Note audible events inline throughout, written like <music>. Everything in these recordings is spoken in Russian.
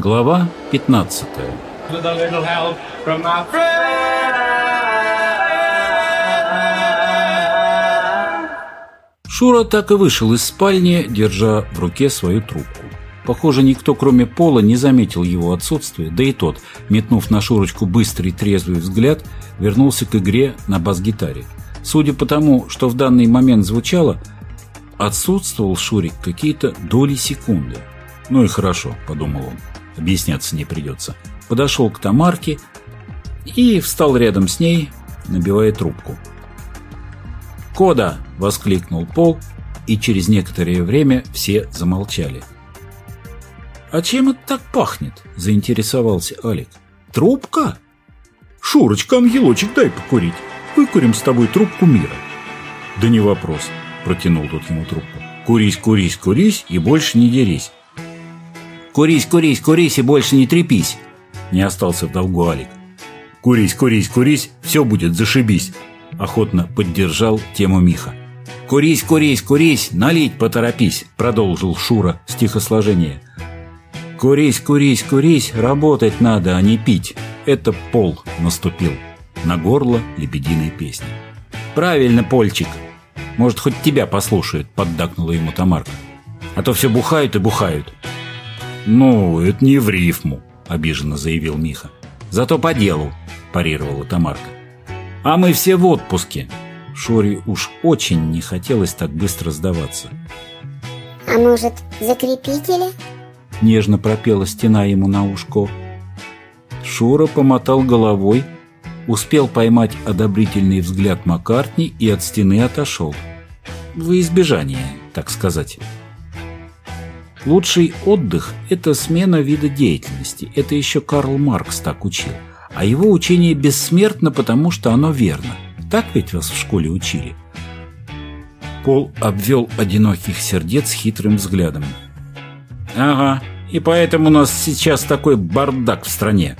Глава 15 Шура так и вышел из спальни, держа в руке свою трубку. Похоже, никто, кроме Пола, не заметил его отсутствия, да и тот, метнув на Шурочку быстрый трезвый взгляд, вернулся к игре на бас-гитаре. Судя по тому, что в данный момент звучало, отсутствовал Шурик какие-то доли секунды. «Ну и хорошо», — подумал он, — «объясняться не придется». Подошел к Тамарке и встал рядом с ней, набивая трубку. «Кода!» — воскликнул Пол, и через некоторое время все замолчали. «А чем это так пахнет?» — заинтересовался Алик. «Трубка?» «Шурочка, ангелочек, дай покурить. Выкурим с тобой трубку мира». «Да не вопрос», — протянул тот ему трубку. «Курись, курись, курись и больше не дерись». «Курись, курись, курись и больше не трепись!» Не остался в долгу Алик. «Курись, курись, курись, все будет зашибись!» Охотно поддержал тему Миха. «Курись, курись, курись, налить поторопись!» Продолжил Шура стихосложение. «Курись, курись, курись, работать надо, а не пить!» Это пол наступил на горло лебединой песни. «Правильно, Польчик! Может, хоть тебя послушают!» Поддакнула ему Тамарка. «А то все бухают и бухают!» «Ну, это не в рифму!» Обиженно заявил Миха. «Зато по делу!» Парировала Тамарка. «А мы все в отпуске!» Шуре уж очень не хотелось так быстро сдаваться. «А может, закрепители?» Нежно пропела стена ему на ушко. Шура помотал головой, успел поймать одобрительный взгляд Маккартни и от стены отошел. В избежание, так сказать. Лучший отдых – это смена вида деятельности. Это еще Карл Маркс так учил. А его учение бессмертно, потому что оно верно. Так ведь вас в школе учили? Пол обвел одиноких сердец хитрым взглядом. «Ага, и поэтому у нас сейчас такой бардак в стране.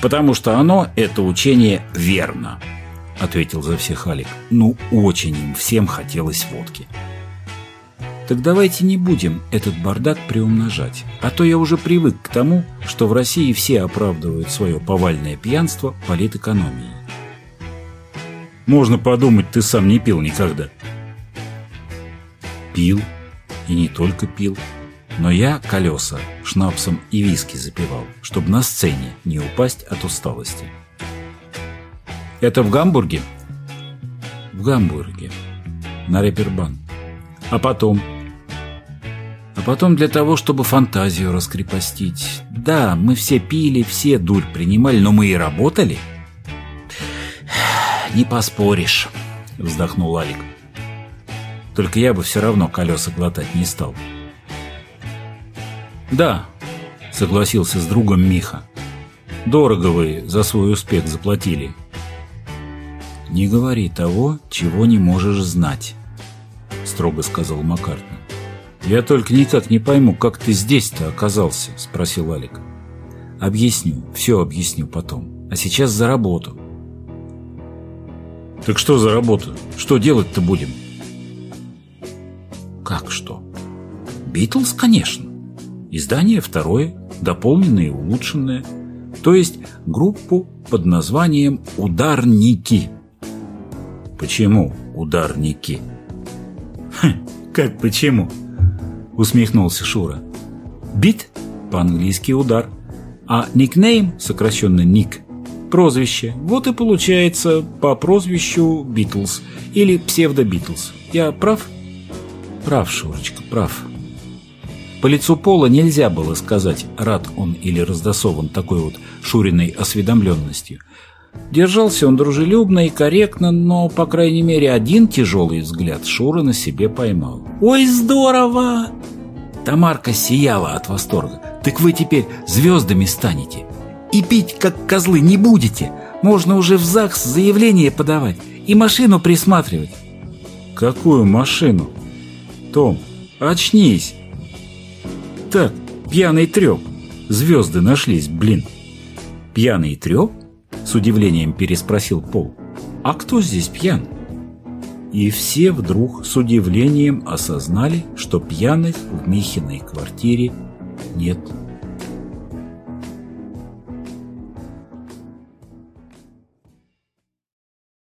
Потому что оно, это учение, верно», — ответил за всех Алик. «Ну, очень им всем хотелось водки». Так давайте не будем этот бардак приумножать, а то я уже привык к тому, что в России все оправдывают свое повальное пьянство политэкономией. Можно подумать, ты сам не пил никогда. Пил, и не только пил. Но я колеса шнапсом и виски запивал, чтобы на сцене не упасть от усталости. Это в Гамбурге? В Гамбурге. На репербан. А потом? А потом для того, чтобы фантазию раскрепостить. Да, мы все пили, все дурь принимали, но мы и работали. <sighs> Не поспоришь, вздохнул Алик. Только я бы все равно колеса глотать не стал. Да, согласился с другом Миха. Дорого вы за свой успех заплатили. Не говори того, чего не можешь знать, строго сказал Маккартни. «Я только никак не пойму, как ты здесь-то оказался?» – спросил Алик. «Объясню, все объясню потом. А сейчас за работу». «Так что за работу? Что делать-то будем?» «Как что?» «Битлз, конечно. Издание второе, дополненное и улучшенное. То есть группу под названием «Ударники». «Почему ударники?» «Хм, <laughs> как почему?» усмехнулся Шура. Бит по-английски удар, а никнейм, сокращенно ник, прозвище. Вот и получается по прозвищу Битлз или псевдо-Битлз. Я прав? Прав, Шурочка, прав. По лицу Пола нельзя было сказать, рад он или раздосован такой вот Шуриной осведомленностью. Держался он дружелюбно и корректно, но, по крайней мере, один тяжелый взгляд Шура на себе поймал. «Ой, здорово!» Тамарка сияла от восторга. «Так вы теперь звездами станете. И пить, как козлы, не будете. Можно уже в ЗАГС заявление подавать и машину присматривать». «Какую машину?» «Том, очнись!» «Так, пьяный треп. Звезды нашлись, блин». «Пьяный треп?» С удивлением переспросил Пол. «А кто здесь пьян?» И все вдруг с удивлением осознали, что пьяных в Михиной квартире нет